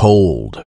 cold.